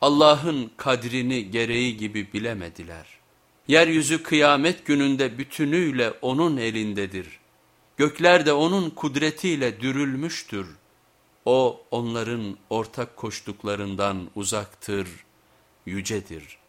Allah'ın kadrini gereği gibi bilemediler. Yeryüzü kıyamet gününde bütünüyle O'nun elindedir. Gökler de O'nun kudretiyle dürülmüştür. O onların ortak koştuklarından uzaktır, yücedir.''